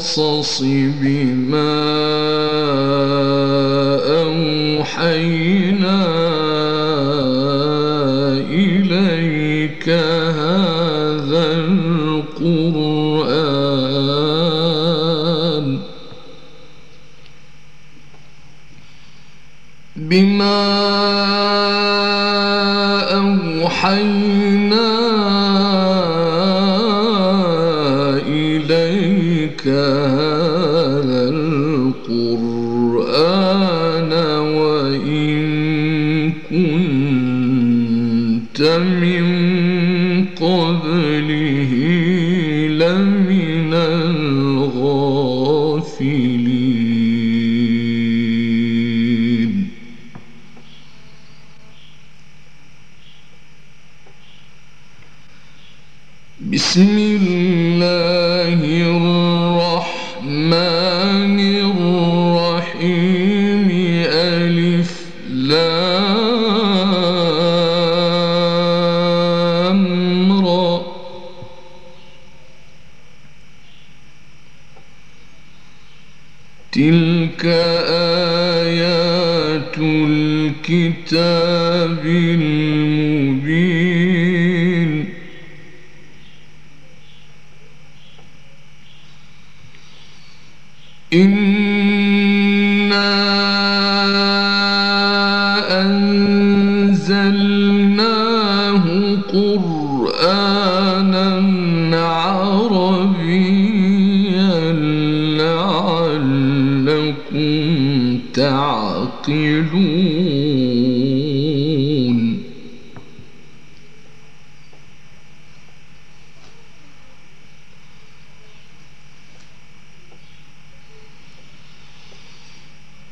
القصص بما أوحينا إليك هذا القرآن بما أوحينا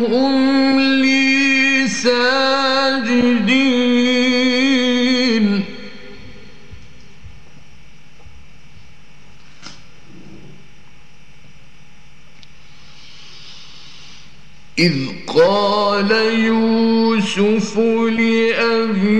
رأيتهم لي ساجدين إذ قال يوسف لأبيه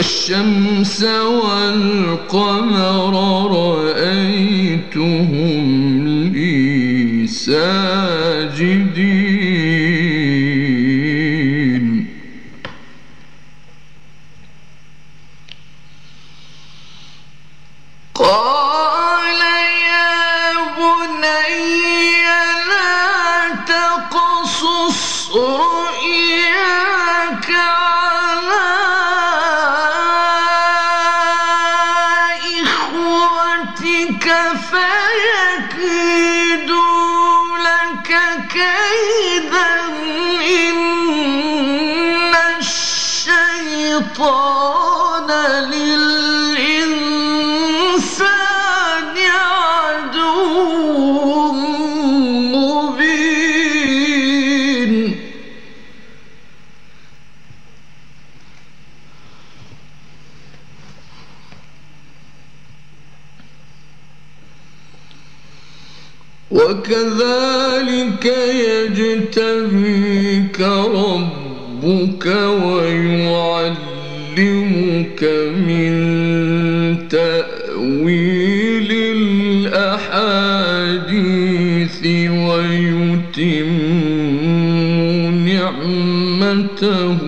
والشمس والقمر رأيتهم لي ساجدين وكذلك يجتبيك ربك ويعلمك من تأويل الأحاديث ويتم نعمته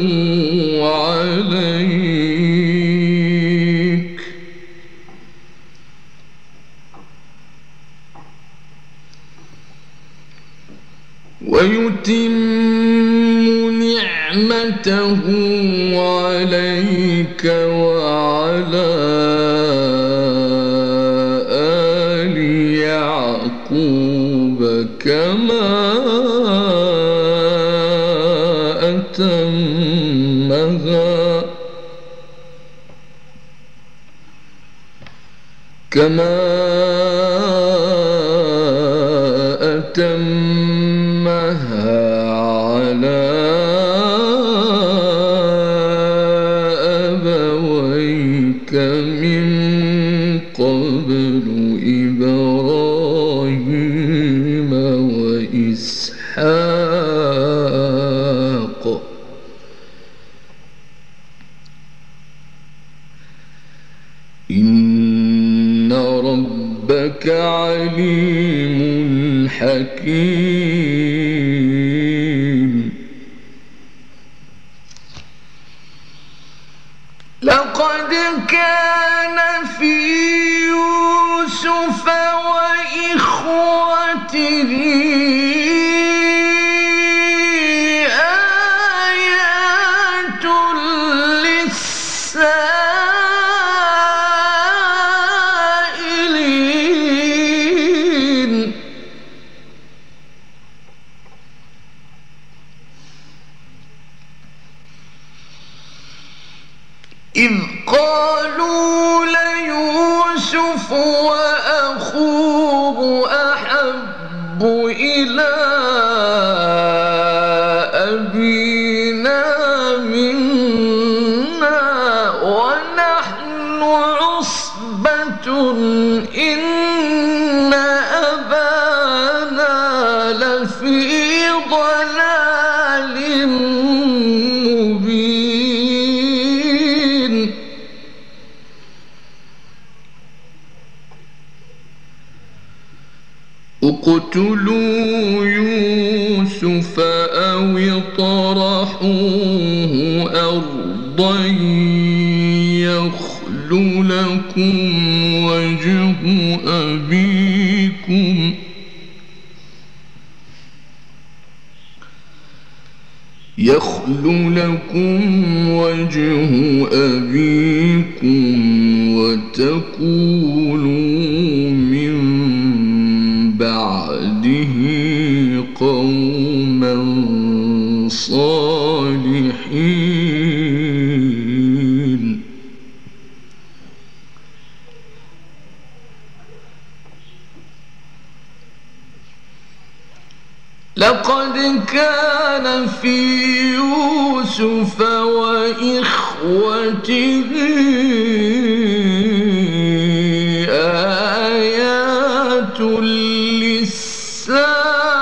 للسائل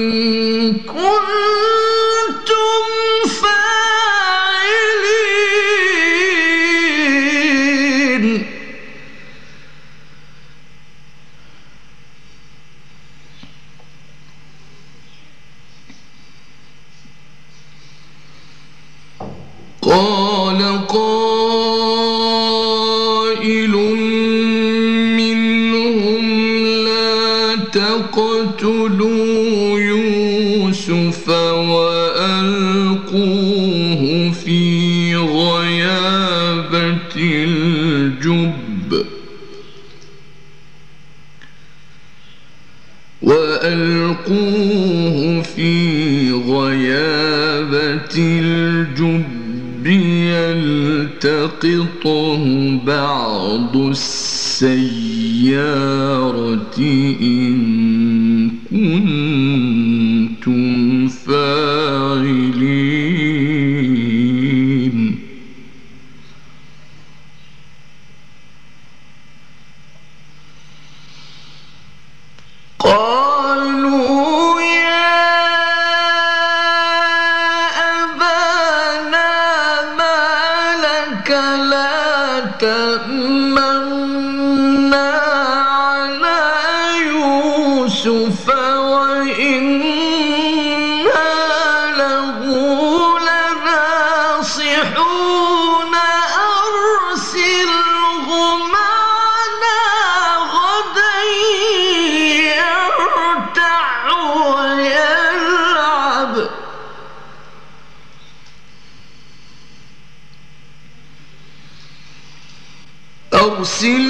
أرسله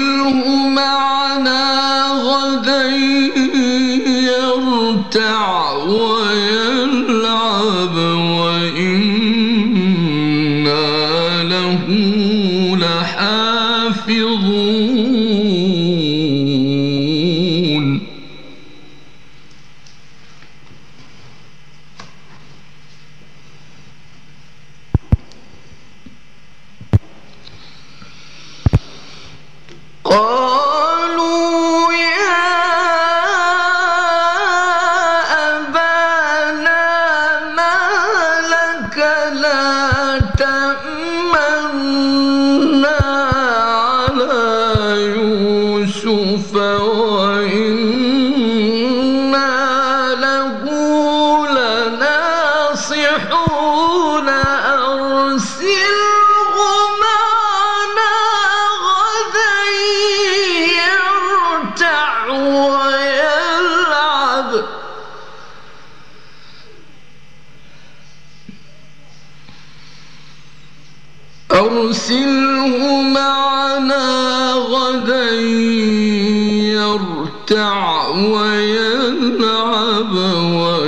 العبوات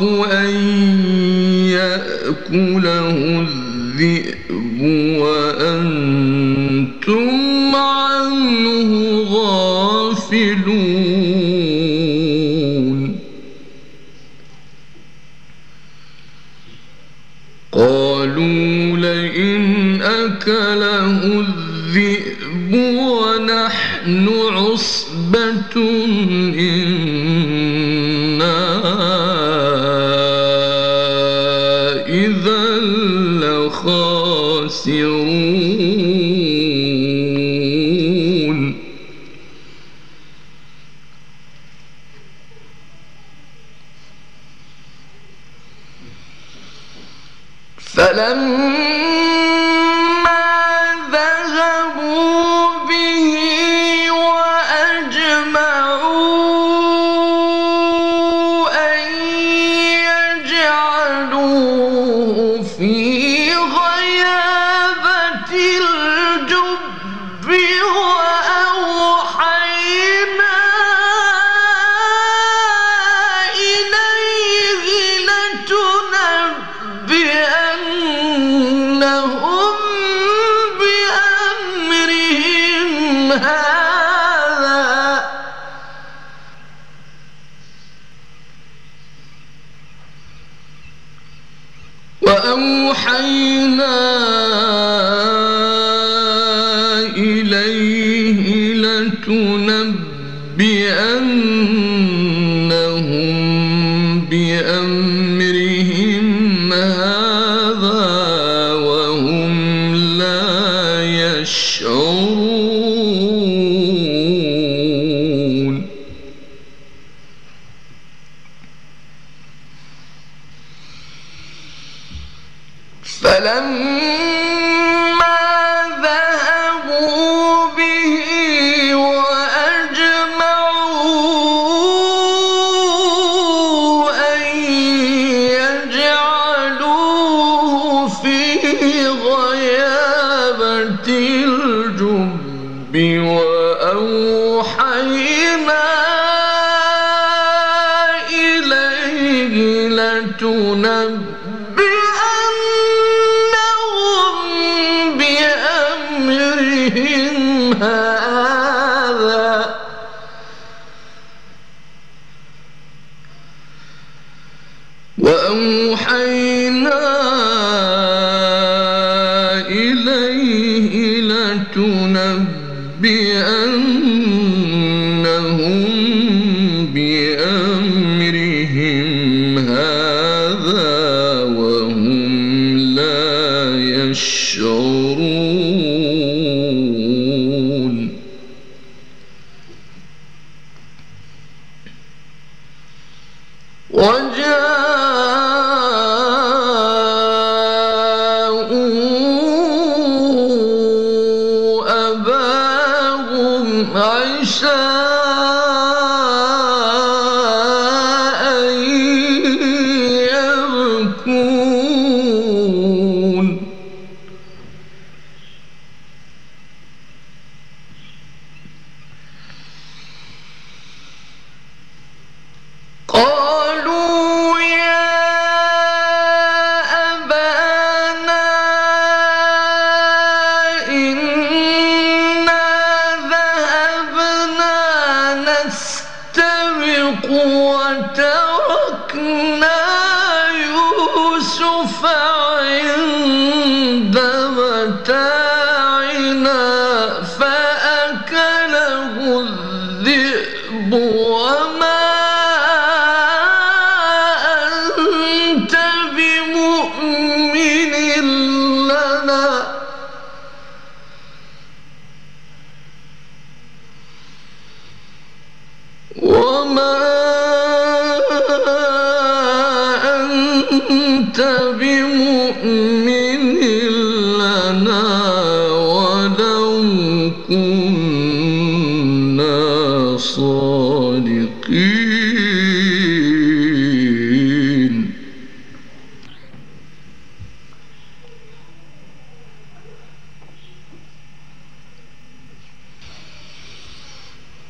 أن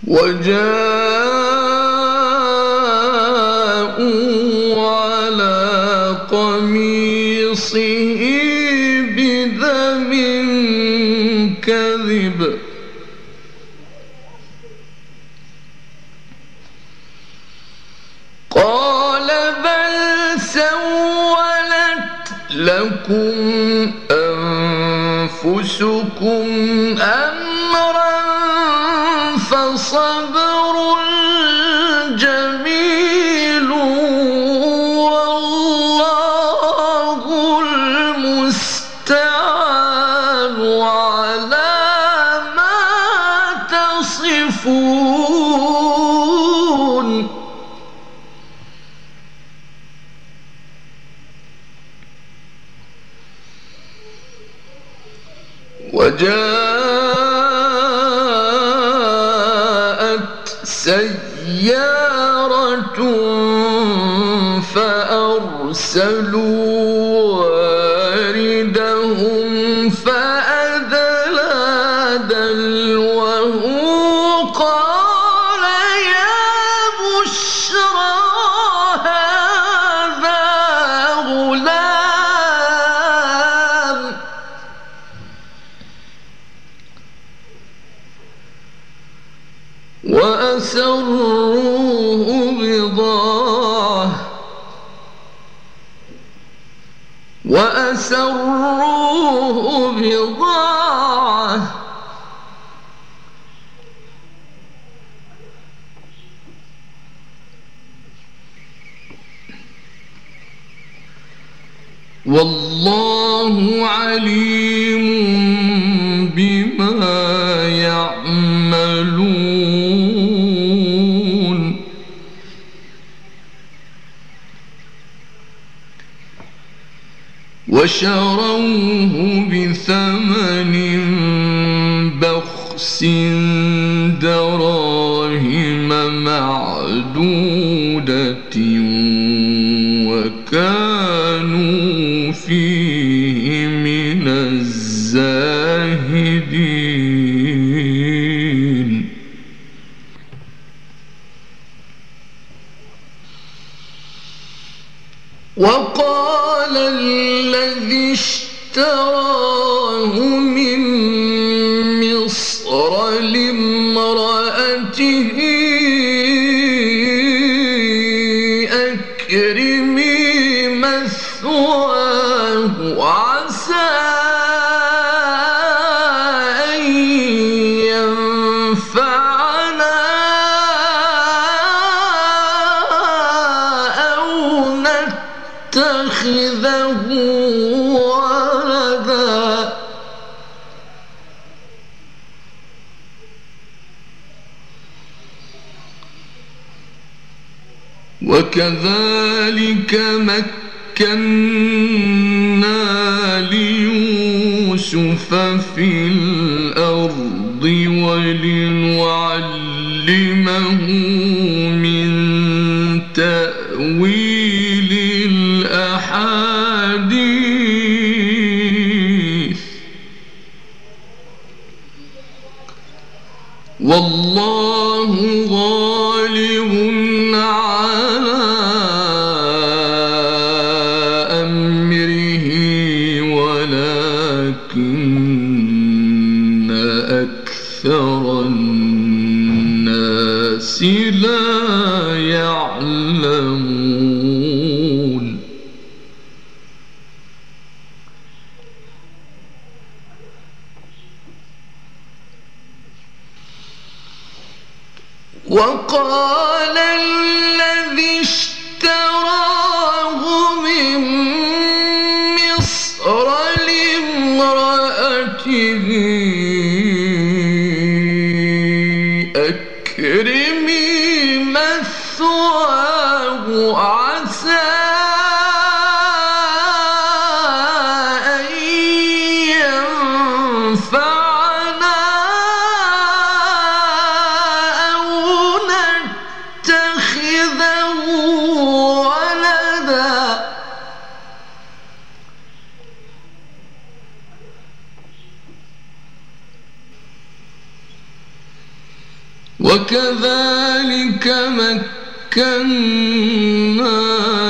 وجاء وأسروه بضاعة. والله عليم وشروه بثمن بخس وَكَذَلِكَ مَكَّنَّا لِيُوسُفَ فِي الْأَرْضِ وَلِنُعَلِّمَهُ وكذلك مكنا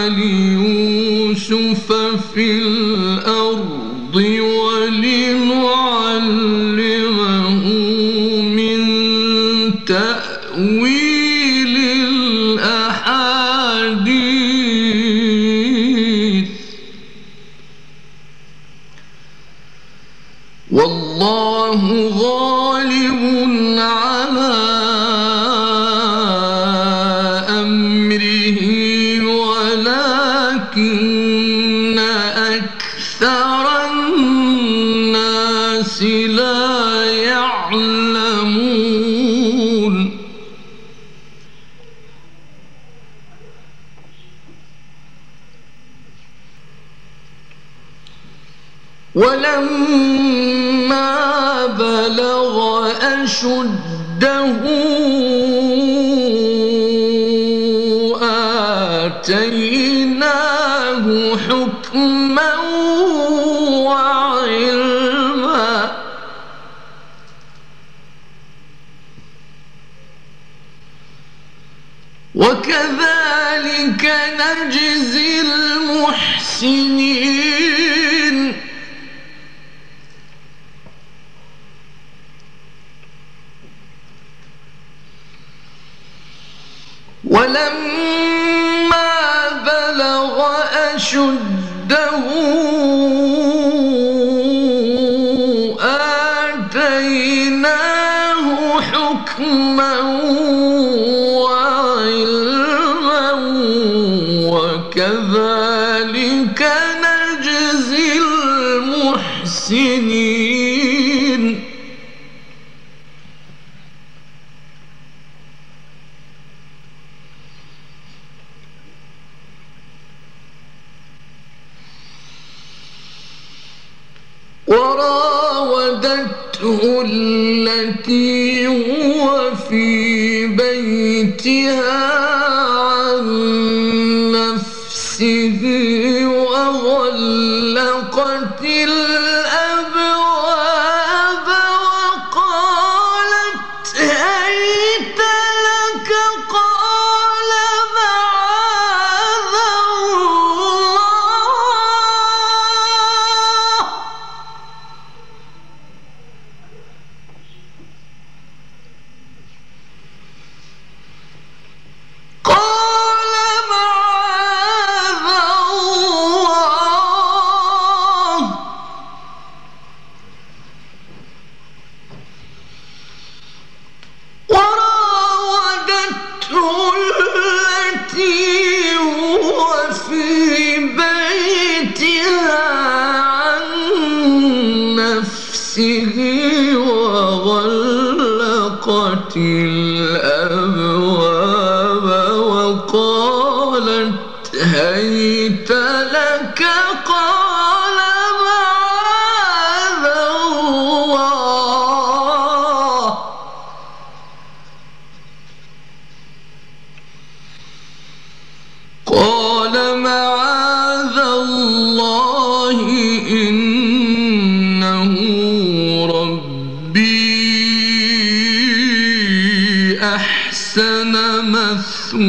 ليوسف في الأرض وكذلك الظلم أحسن مثواي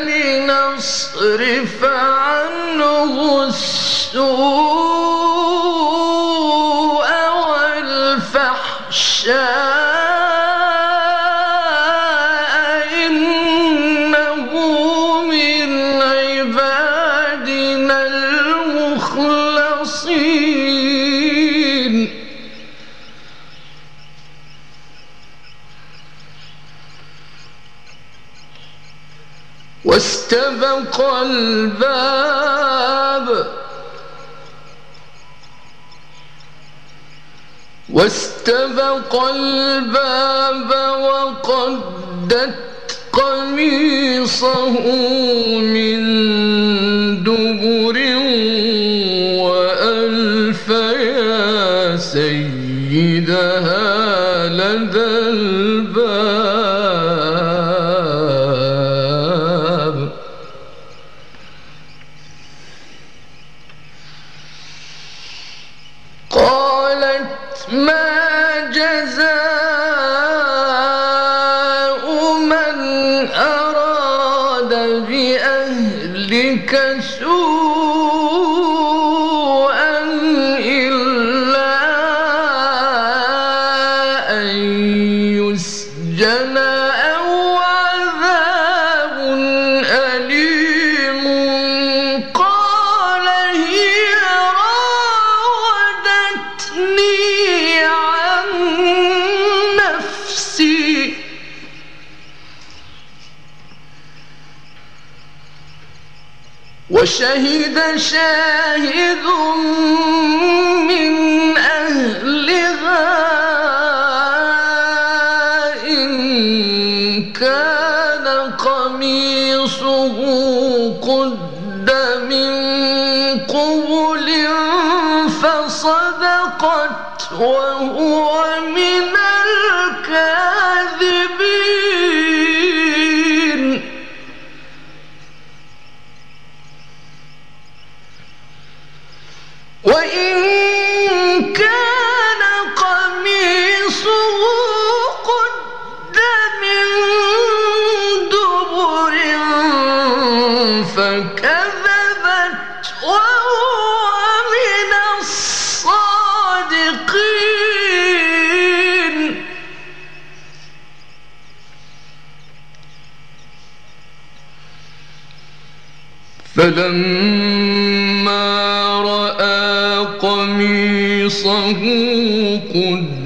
لنصرف عنه السور واستبق الباب وقدت قميصه من شہید شاهد فلما رأى قميصه قد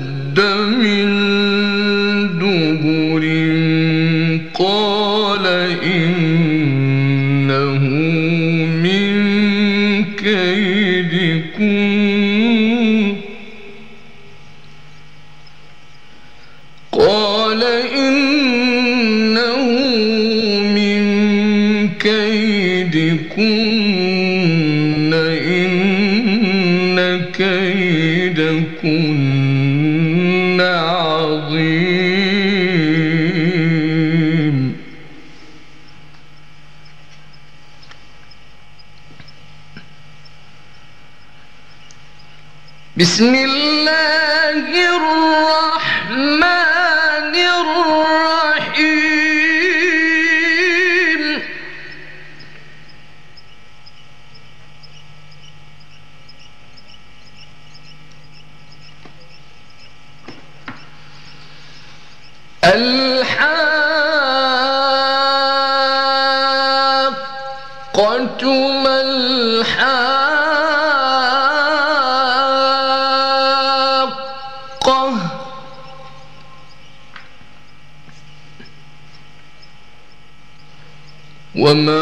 بسم الله الرحمن وما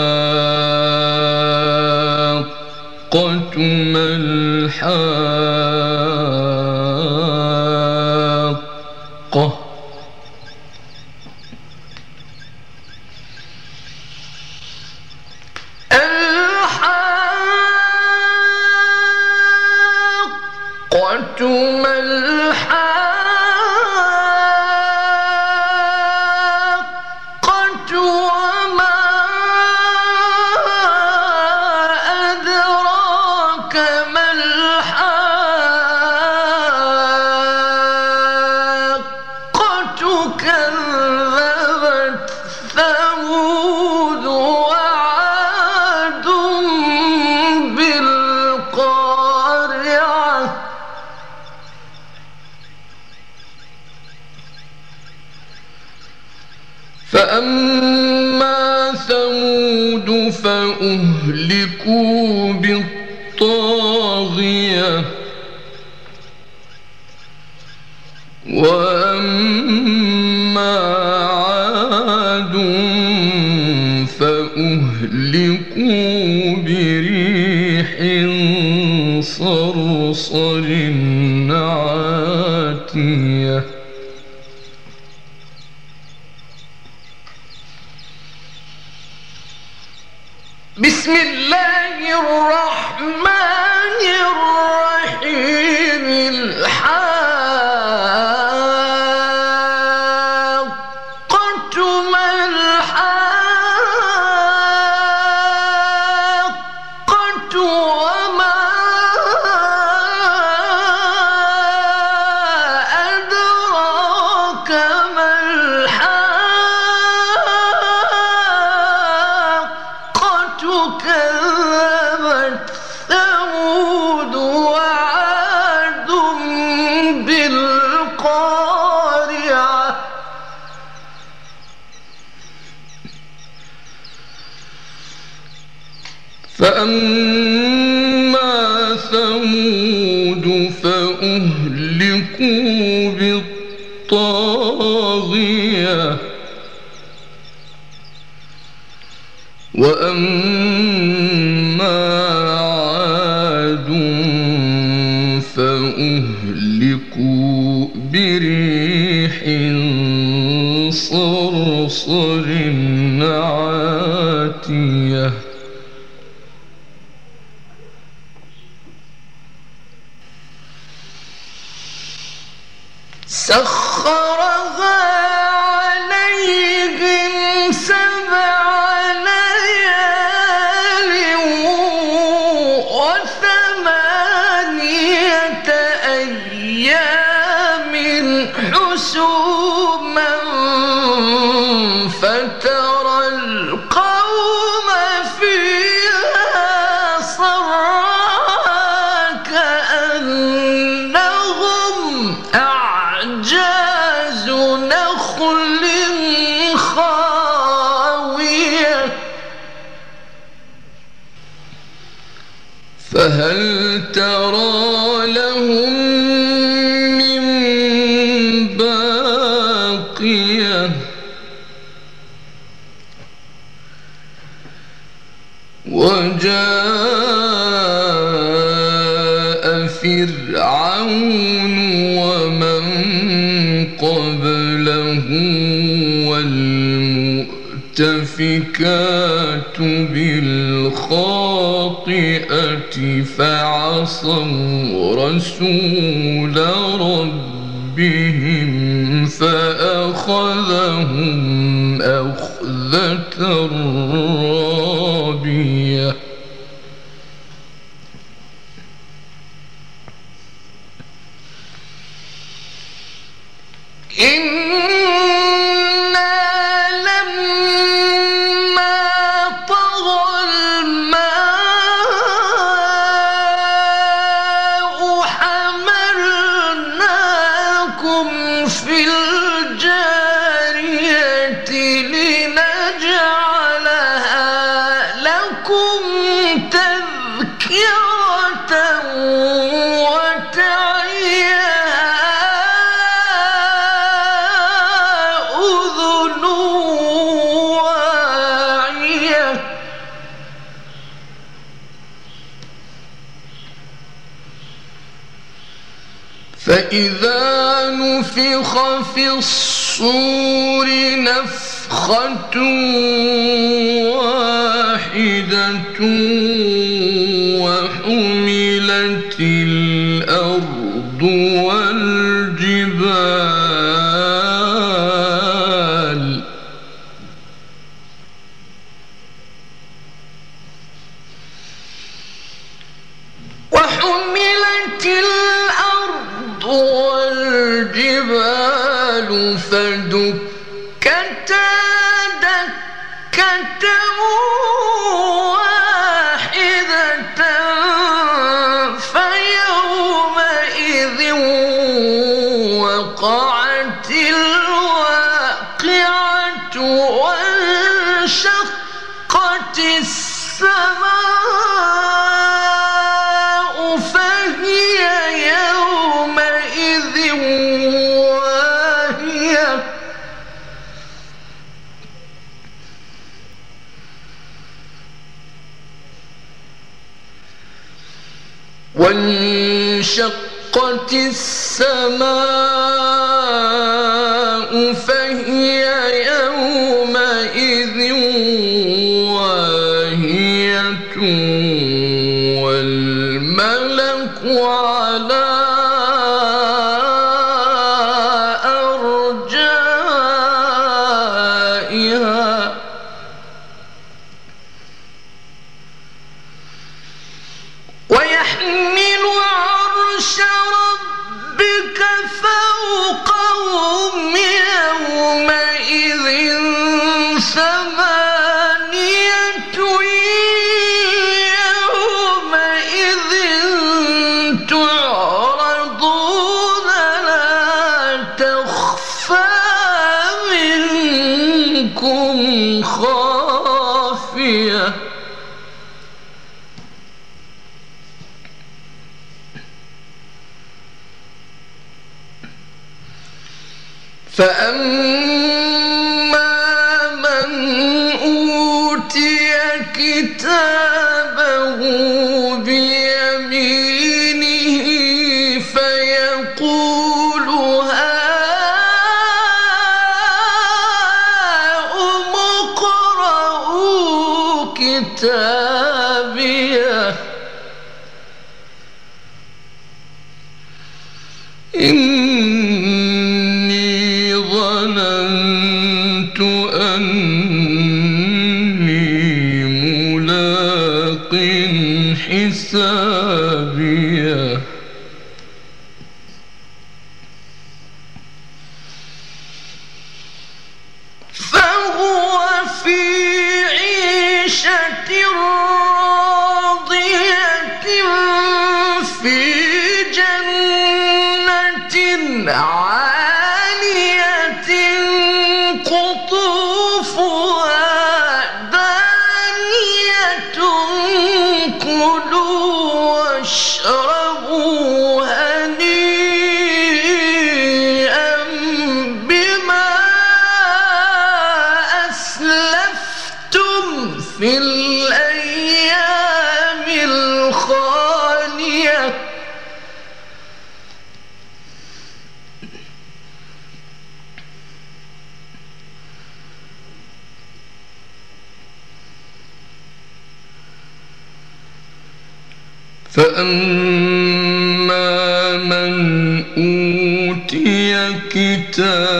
بسم الله الرحمن فأما ثمود فأهلكوا بالطاغية وأما بريح صرصر بالخاطئة فعصوا رسول ربهم فأخذهم أخذة فإذا نفخ في الصور نفخة واحدة السماء فهي يومئذ واهية والملك على أرجائها ويحمل لم فأما من أوتي كتاب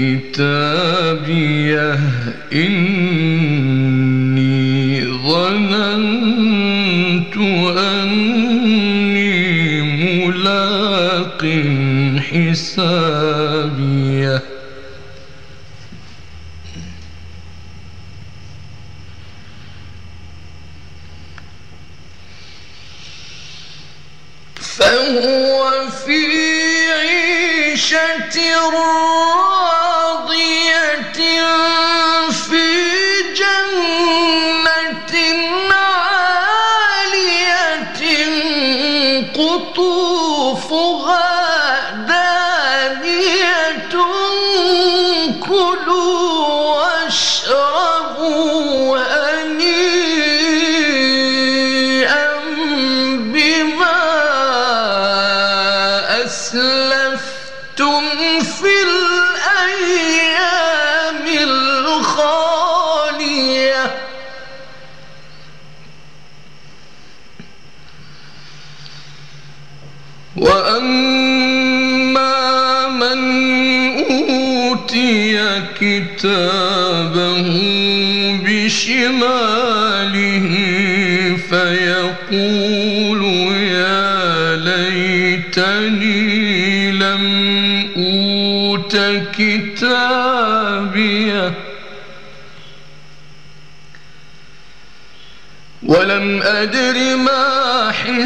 كتابيه إني ظننت أني ملاق حساب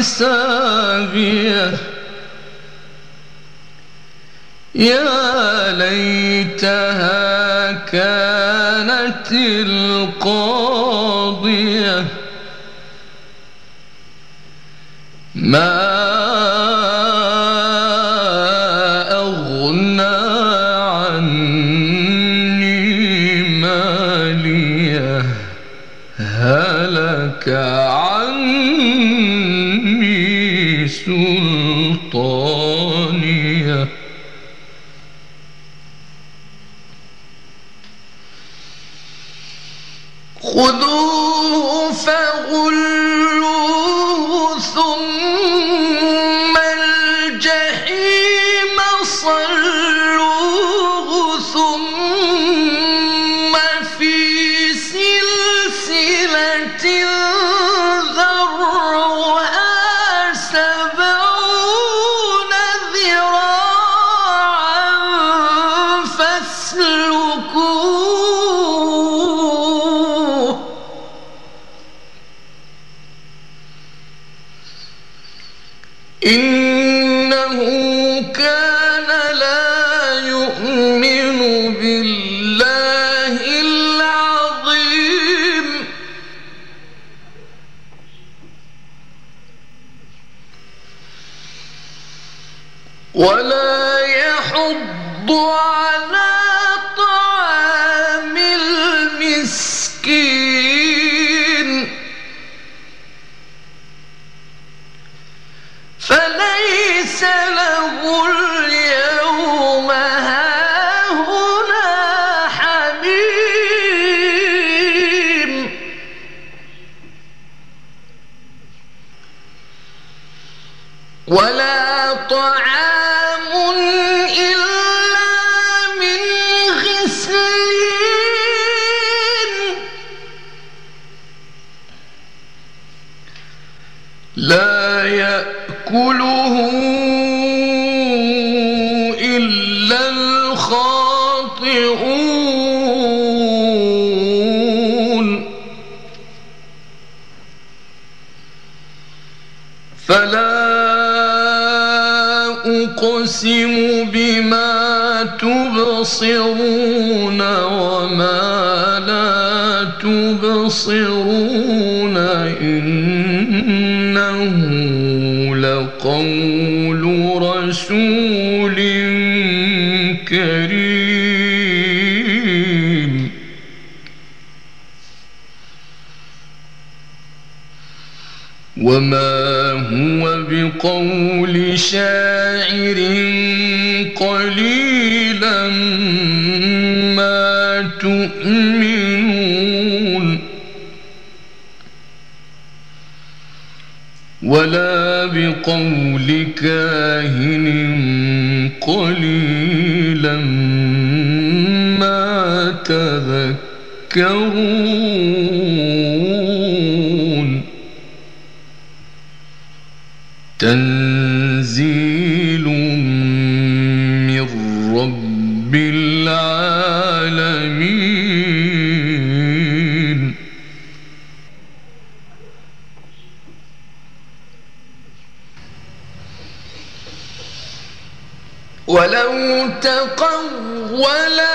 حسابيه يا ليتها كانت الله لقول رسول كريم. وما هو بقول شاعر قول كاهن قليلا ما تذكرون. تن وَلَا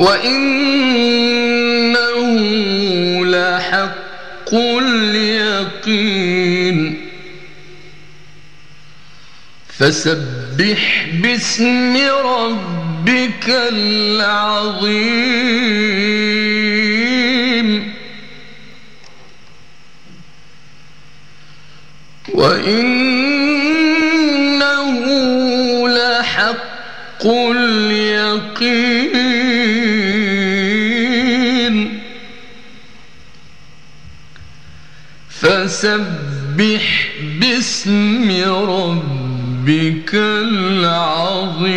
وإنه لحق اليقين فسبح باسم ربك العظيم وإنه لحق اليقين فسبح باسم ربك العظيم.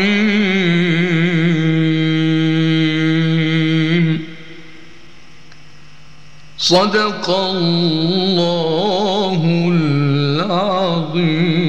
صدق الله العظيم.